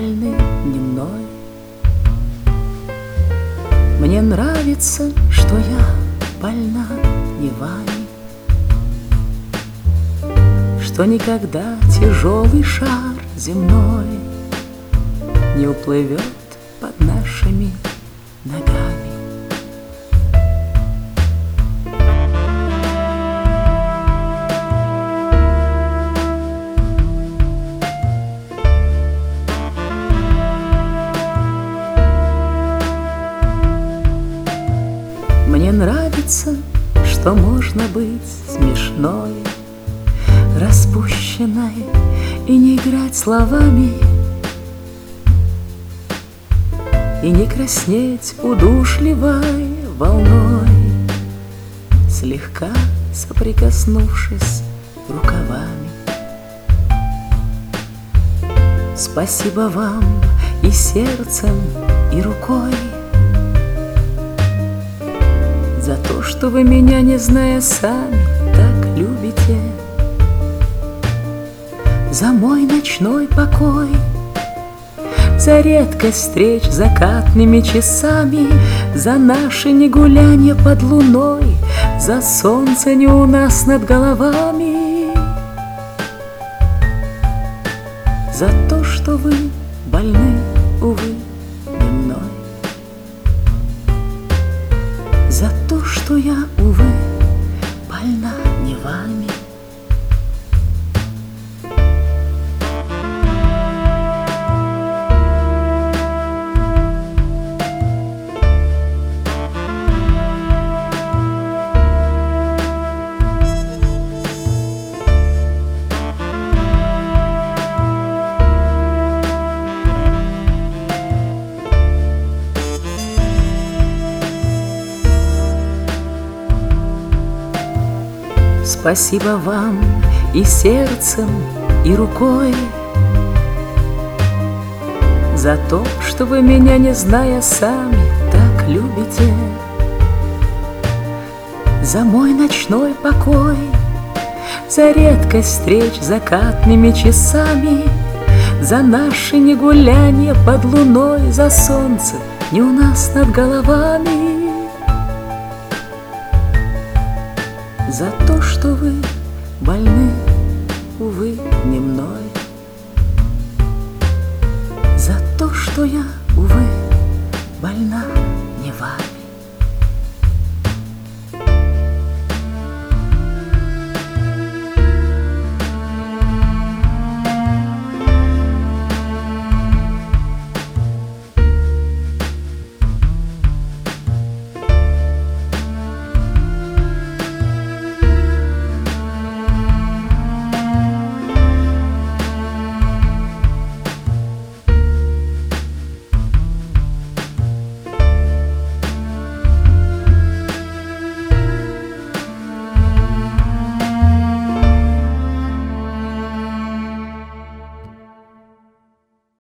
не мной. Мне нравится, что я больна не вами, Что никогда тяжелый шар земной Не уплывет под нашими ногами. Нравится, что можно быть смешной, Распущенной и не играть словами, И не краснеть удушливой волной, Слегка соприкоснувшись рукавами. Спасибо вам и сердцем, и рукой — что вы меня, не зная сами, так любите. За мой ночной покой За редкость встреч закатными часами За наши негулянья под луной За солнце не у нас над головами. За то, что вы Спасибо вам и сердцем, и рукой За то, что вы меня, не зная сами, так любите. За мой ночной покой За редкость встреч закатными часами За наши негулянья под луной За солнце не у нас над головами За то, что вы больны, увы, не мной. За то, что я, увы, больна не вами